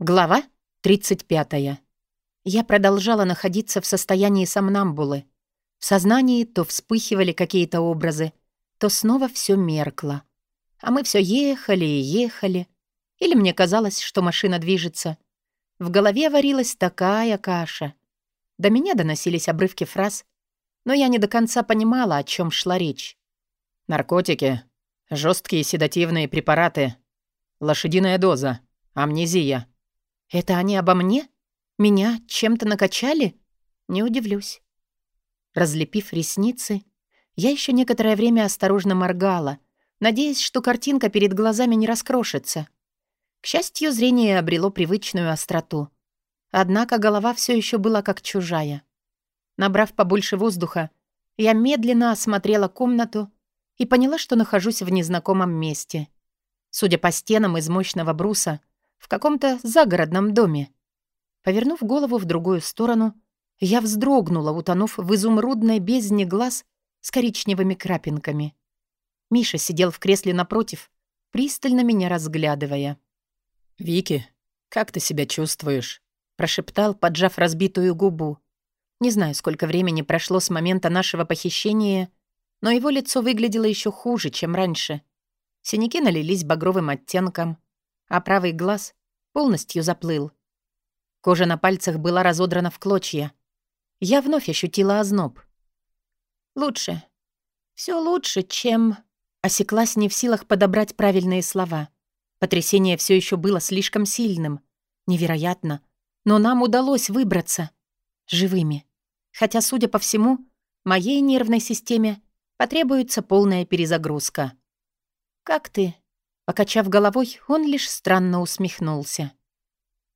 Глава 35. Я продолжала находиться в состоянии сомнамбулы. В сознании то вспыхивали какие-то образы, то снова все меркло. А мы все ехали и ехали. Или мне казалось, что машина движется. В голове варилась такая каша. До меня доносились обрывки фраз, но я не до конца понимала, о чем шла речь. Наркотики, жесткие седативные препараты, лошадиная доза, амнезия — это они обо мне? Меня чем-то накачали? Не удивлюсь. Разлепив ресницы, я еще некоторое время осторожно моргала, надеясь, что картинка перед глазами не раскрошится. К счастью, зрение обрело привычную остроту. Однако голова все еще была как чужая. Набрав побольше воздуха, я медленно осмотрела комнату и поняла, что нахожусь в незнакомом месте. Судя по стенам из мощного бруса, в каком-то загородном доме. Повернув голову в другую сторону, я вздрогнула, утонув в изумрудной бездне глаз с коричневыми крапинками. Миша сидел в кресле напротив, пристально меня разглядывая. «Вики, как ты себя чувствуешь?» прошептал, поджав разбитую губу. Не знаю, сколько времени прошло с момента нашего похищения, но его лицо выглядело еще хуже, чем раньше. Синяки налились багровым оттенком, а правый глаз полностью заплыл. Кожа на пальцах была разодрана в клочья. Я вновь ощутила озноб. «Лучше. Все лучше, чем...» Осеклась не в силах подобрать правильные слова. Потрясение все еще было слишком сильным. Невероятно. Но нам удалось выбраться. Живыми. Хотя, судя по всему, моей нервной системе потребуется полная перезагрузка. «Как ты?» Покачав головой, он лишь странно усмехнулся.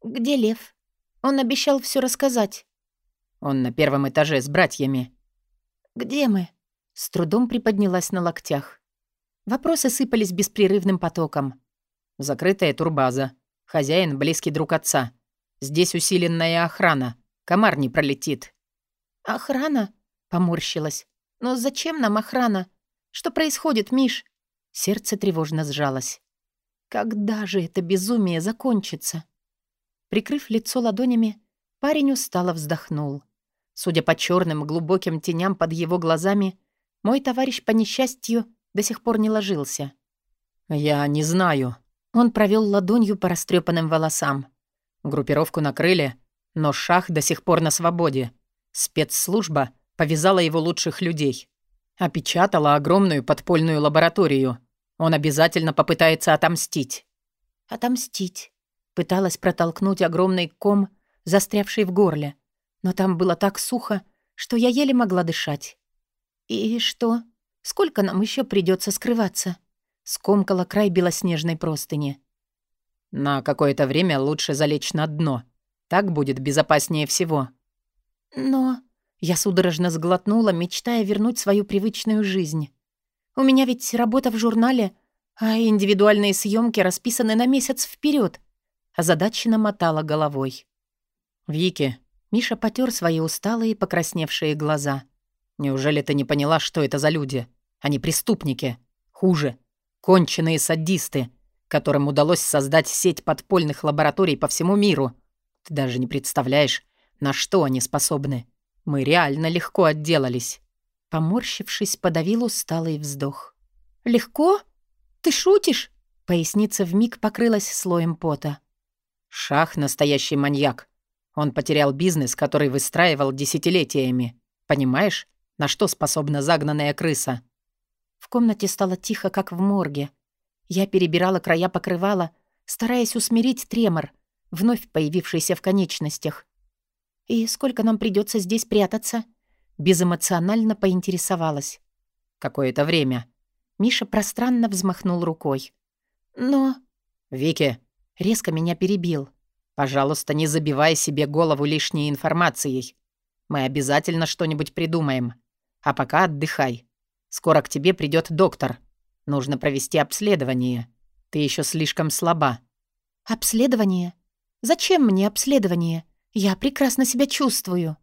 «Где Лев? Он обещал все рассказать». «Он на первом этаже с братьями». «Где мы?» С трудом приподнялась на локтях. Вопросы сыпались беспрерывным потоком. «Закрытая турбаза. Хозяин — близкий друг отца. Здесь усиленная охрана. Комар не пролетит». «Охрана?» — поморщилась. «Но зачем нам охрана? Что происходит, Миш?» Сердце тревожно сжалось. Когда же это безумие закончится? Прикрыв лицо ладонями, парень устало вздохнул. Судя по черным глубоким теням под его глазами, мой товарищ по несчастью до сих пор не ложился. «Я не знаю». Он провел ладонью по растрепанным волосам. Группировку накрыли, но Шах до сих пор на свободе. Спецслужба повязала его лучших людей. Опечатала огромную подпольную лабораторию. Он обязательно попытается отомстить. Отомстить. Пыталась протолкнуть огромный ком, застрявший в горле. Но там было так сухо, что я еле могла дышать. «И что? Сколько нам еще придется скрываться?» Скомкала край белоснежной простыни. «На какое-то время лучше залечь на дно. Так будет безопаснее всего». «Но...» Я судорожно сглотнула, мечтая вернуть свою привычную жизнь. У меня ведь работа в журнале, а индивидуальные съемки расписаны на месяц вперед. Озадаченно мотала головой. «Вики», — Миша потер свои усталые, покрасневшие глаза. «Неужели ты не поняла, что это за люди? Они преступники. Хуже. Конченые садисты, которым удалось создать сеть подпольных лабораторий по всему миру. Ты даже не представляешь, на что они способны. Мы реально легко отделались». Поморщившись, подавил усталый вздох. «Легко? Ты шутишь?» Поясница вмиг покрылась слоем пота. «Шах — настоящий маньяк. Он потерял бизнес, который выстраивал десятилетиями. Понимаешь, на что способна загнанная крыса?» В комнате стало тихо, как в морге. Я перебирала края покрывала, стараясь усмирить тремор, вновь появившийся в конечностях. «И сколько нам придется здесь прятаться?» Безэмоционально поинтересовалась. «Какое-то время». Миша пространно взмахнул рукой. «Но...» «Вики...» Резко меня перебил. «Пожалуйста, не забивай себе голову лишней информацией. Мы обязательно что-нибудь придумаем. А пока отдыхай. Скоро к тебе придет доктор. Нужно провести обследование. Ты еще слишком слаба». «Обследование? Зачем мне обследование?» «Я прекрасно себя чувствую».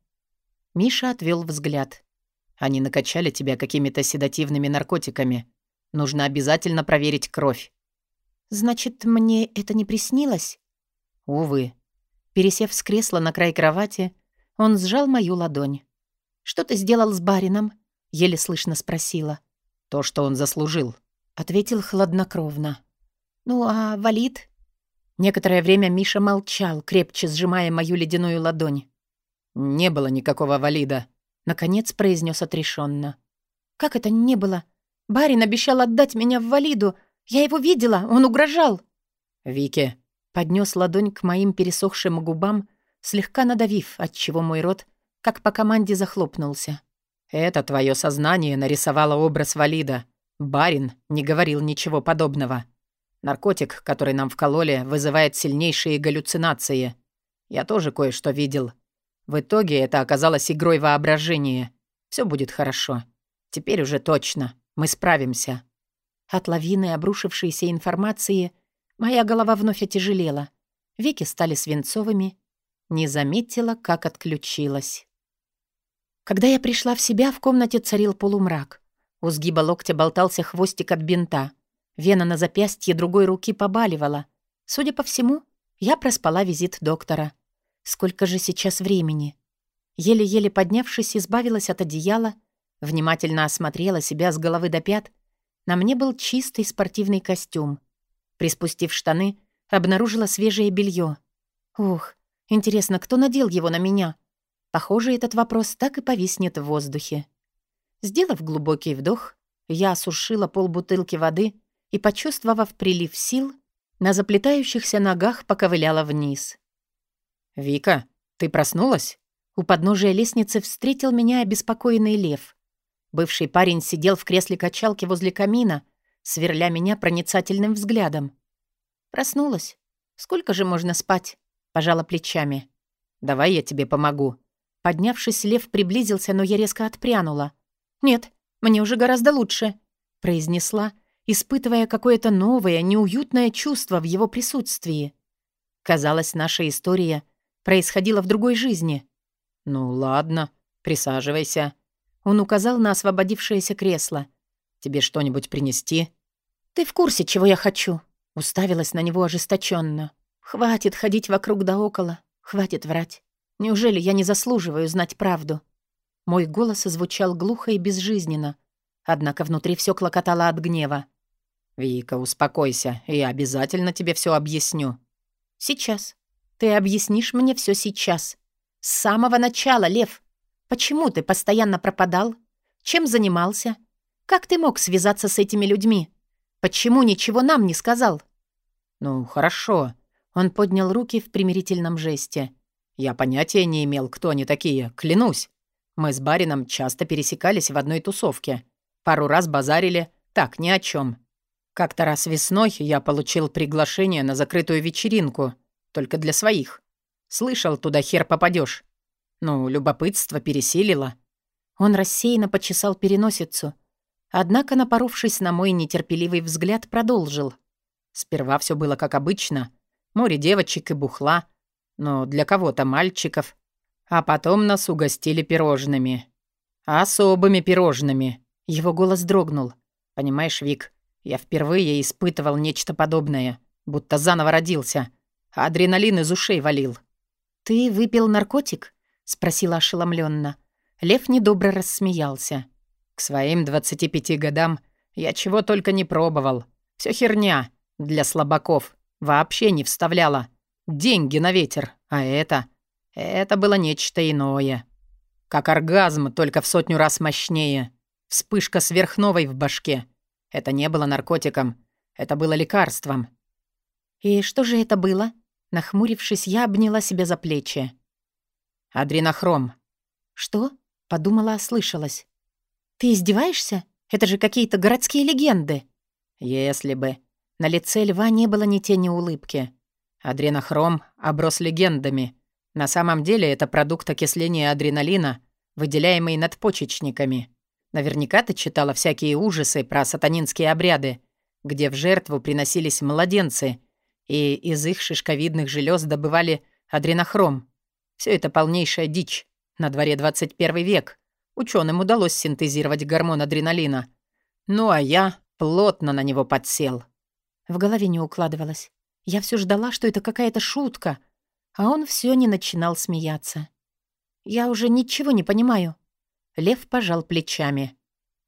Миша отвел взгляд. «Они накачали тебя какими-то седативными наркотиками. Нужно обязательно проверить кровь». «Значит, мне это не приснилось?» Увы. Пересев с кресла на край кровати, он сжал мою ладонь. «Что ты сделал с барином?» — еле слышно спросила. «То, что он заслужил», — ответил хладнокровно. «Ну, а валид?» Некоторое время Миша молчал, крепче сжимая мою ледяную ладонь. «Не было никакого валида», — наконец произнес отрешенно. «Как это не было? Барин обещал отдать меня в валиду. Я его видела, он угрожал». «Вики», — поднес ладонь к моим пересохшим губам, слегка надавив, отчего мой рот, как по команде, захлопнулся. «Это твое сознание нарисовало образ валида. Барин не говорил ничего подобного». Наркотик, который нам вкололи, вызывает сильнейшие галлюцинации. Я тоже кое-что видел. В итоге это оказалось игрой воображения. Все будет хорошо. Теперь уже точно. Мы справимся». От лавины обрушившейся информации моя голова вновь отяжелела. Веки стали свинцовыми. Не заметила, как отключилась. Когда я пришла в себя, в комнате царил полумрак. У сгиба локтя болтался хвостик от бинта. Вена на запястье другой руки побаливала. Судя по всему, я проспала визит доктора. Сколько же сейчас времени? Еле-еле поднявшись, избавилась от одеяла, внимательно осмотрела себя с головы до пят. На мне был чистый спортивный костюм. Приспустив штаны, обнаружила свежее белье. Ух, интересно, кто надел его на меня? Похоже, этот вопрос так и повиснет в воздухе. Сделав глубокий вдох, я осушила полбутылки воды — и, почувствовав прилив сил, на заплетающихся ногах поковыляла вниз. «Вика, ты проснулась?» У подножия лестницы встретил меня обеспокоенный лев. Бывший парень сидел в кресле качалки возле камина, сверля меня проницательным взглядом. «Проснулась. Сколько же можно спать?» — пожала плечами. «Давай я тебе помогу». Поднявшись, лев приблизился, но я резко отпрянула. «Нет, мне уже гораздо лучше», — произнесла, — испытывая какое-то новое, неуютное чувство в его присутствии. Казалось, наша история происходила в другой жизни. «Ну ладно, присаживайся». Он указал на освободившееся кресло. «Тебе что-нибудь принести?» «Ты в курсе, чего я хочу?» Уставилась на него ожесточенно. «Хватит ходить вокруг да около. Хватит врать. Неужели я не заслуживаю знать правду?» Мой голос звучал глухо и безжизненно. Однако внутри все клокотало от гнева. «Вика, успокойся, я обязательно тебе все объясню». «Сейчас. Ты объяснишь мне все сейчас. С самого начала, Лев. Почему ты постоянно пропадал? Чем занимался? Как ты мог связаться с этими людьми? Почему ничего нам не сказал?» «Ну, хорошо». Он поднял руки в примирительном жесте. «Я понятия не имел, кто они такие, клянусь. Мы с барином часто пересекались в одной тусовке. Пару раз базарили, так, ни о чем. Как-то раз весной я получил приглашение на закрытую вечеринку, только для своих. Слышал, туда хер попадешь. Ну, любопытство пересилило. Он рассеянно почесал переносицу. Однако, напоровшись на мой нетерпеливый взгляд, продолжил. Сперва все было как обычно. Море девочек и бухла. Но для кого-то мальчиков. А потом нас угостили пирожными. Особыми пирожными. Его голос дрогнул. Понимаешь, Вик, я впервые испытывал нечто подобное, будто заново родился. А адреналин из ушей валил. «Ты выпил наркотик?» — спросила ошеломленно. Лев недобро рассмеялся. «К своим 25 годам я чего только не пробовал. Все херня. Для слабаков. Вообще не вставляла. Деньги на ветер. А это... Это было нечто иное. Как оргазм, только в сотню раз мощнее. Вспышка сверхновой в башке. Это не было наркотиком. Это было лекарством. «И что же это было?» Нахмурившись, я обняла себя за плечи. «Адренохром». «Что?» — подумала, ослышалась. «Ты издеваешься? Это же какие-то городские легенды». «Если бы». На лице льва не было ни тени улыбки. Адренохром оброс легендами. На самом деле это продукт окисления адреналина, выделяемый надпочечниками. Наверняка ты читала всякие ужасы про сатанинские обряды, где в жертву приносились младенцы, и из их шишковидных желез добывали адренохром. Все это полнейшая дичь. На дворе 21 век. Ученым удалось синтезировать гормон адреналина. Ну а я плотно на него подсел. В голове не укладывалось. Я все ждала, что это какая-то шутка, а он все не начинал смеяться. Я уже ничего не понимаю. Лев пожал плечами.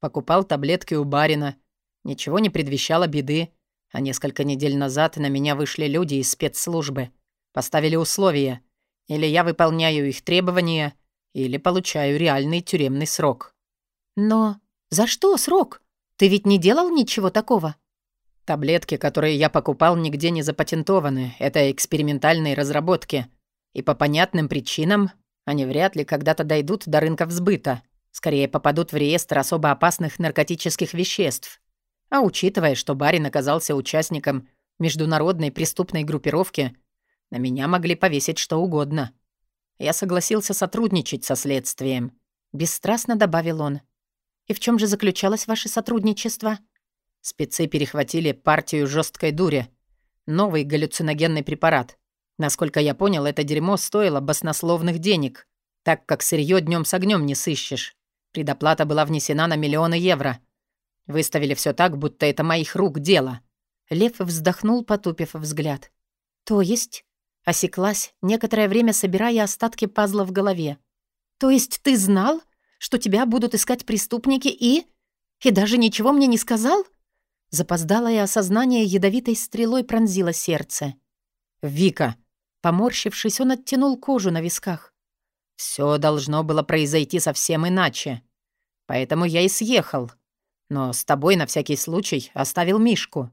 Покупал таблетки у барина. Ничего не предвещало беды. А несколько недель назад на меня вышли люди из спецслужбы. Поставили условия. Или я выполняю их требования, или получаю реальный тюремный срок. Но за что срок? Ты ведь не делал ничего такого? Таблетки, которые я покупал, нигде не запатентованы. Это экспериментальные разработки. И по понятным причинам они вряд ли когда-то дойдут до рынков сбыта. Скорее попадут в реестр особо опасных наркотических веществ. А учитывая, что барин оказался участником международной преступной группировки, на меня могли повесить что угодно. Я согласился сотрудничать со следствием. Бесстрастно добавил он. «И в чем же заключалось ваше сотрудничество?» Спецы перехватили партию жесткой дури. Новый галлюциногенный препарат. Насколько я понял, это дерьмо стоило баснословных денег, так как сырье днем с огнем не сыщешь. Предоплата была внесена на миллионы евро. Выставили все так, будто это моих рук дело. Лев вздохнул, потупив взгляд. «То есть?» Осеклась, некоторое время собирая остатки пазла в голове. «То есть ты знал, что тебя будут искать преступники и... И даже ничего мне не сказал?» Запоздалое осознание ядовитой стрелой пронзило сердце. «Вика!» Поморщившись, он оттянул кожу на висках. Все должно было произойти совсем иначе. Поэтому я и съехал. Но с тобой на всякий случай оставил Мишку».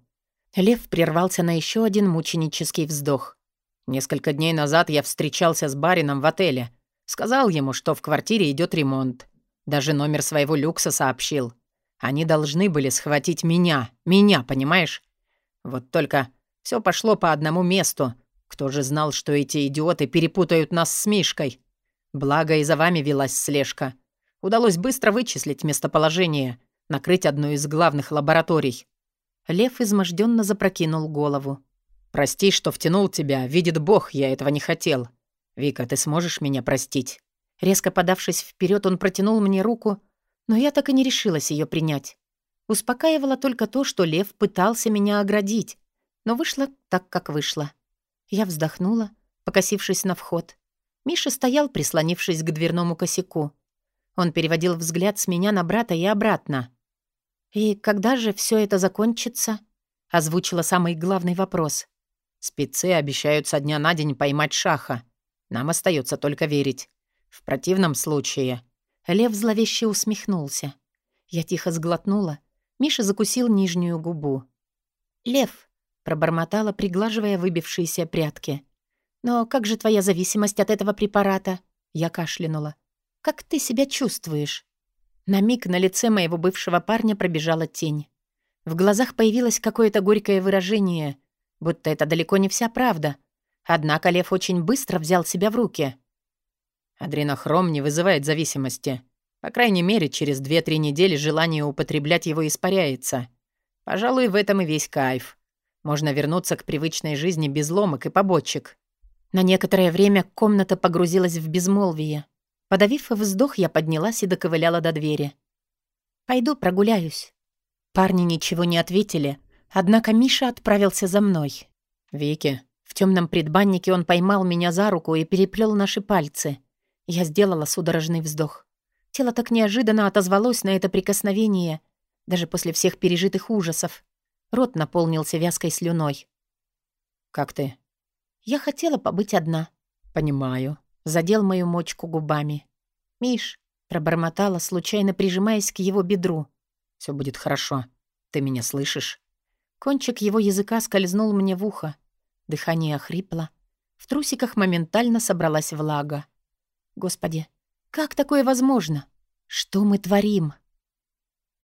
Лев прервался на еще один мученический вздох. Несколько дней назад я встречался с барином в отеле. Сказал ему, что в квартире идет ремонт. Даже номер своего люкса сообщил. Они должны были схватить меня. Меня, понимаешь? Вот только все пошло по одному месту. Кто же знал, что эти идиоты перепутают нас с Мишкой? Благо и за вами велась слежка. Удалось быстро вычислить местоположение, накрыть одну из главных лабораторий. Лев изможденно запрокинул голову. «Прости, что втянул тебя. Видит Бог, я этого не хотел. Вика, ты сможешь меня простить?» Резко подавшись вперед, он протянул мне руку, но я так и не решилась ее принять. Успокаивало только то, что лев пытался меня оградить, но вышло так, как вышло. Я вздохнула, покосившись на вход. Миша стоял, прислонившись к дверному косяку. Он переводил взгляд с меня на брата и обратно. «И когда же все это закончится?» — озвучила самый главный вопрос. «Спецы обещают со дня на день поймать Шаха. Нам остается только верить. В противном случае...» Лев зловеще усмехнулся. Я тихо сглотнула. Миша закусил нижнюю губу. «Лев», — пробормотала, приглаживая выбившиеся прятки. «Но как же твоя зависимость от этого препарата?» Я кашлянула. «Как ты себя чувствуешь?» На миг на лице моего бывшего парня пробежала тень. В глазах появилось какое-то горькое выражение, будто это далеко не вся правда. Однако Лев очень быстро взял себя в руки. Адренохром не вызывает зависимости. По крайней мере, через 2-3 недели желание употреблять его испаряется. Пожалуй, в этом и весь кайф. Можно вернуться к привычной жизни без ломок и побочек. На некоторое время комната погрузилась в безмолвие. Подавив вздох, я поднялась и доковыляла до двери. «Пойду прогуляюсь». Парни ничего не ответили, однако Миша отправился за мной. «Вики». В темном предбаннике он поймал меня за руку и переплел наши пальцы. Я сделала судорожный вздох. Тело так неожиданно отозвалось на это прикосновение, даже после всех пережитых ужасов. Рот наполнился вязкой слюной. «Как ты?» Я хотела побыть одна. «Понимаю». Задел мою мочку губами. «Миш», — пробормотала, случайно прижимаясь к его бедру. Все будет хорошо. Ты меня слышишь?» Кончик его языка скользнул мне в ухо. Дыхание охрипло. В трусиках моментально собралась влага. Господи, как такое возможно? Что мы творим?»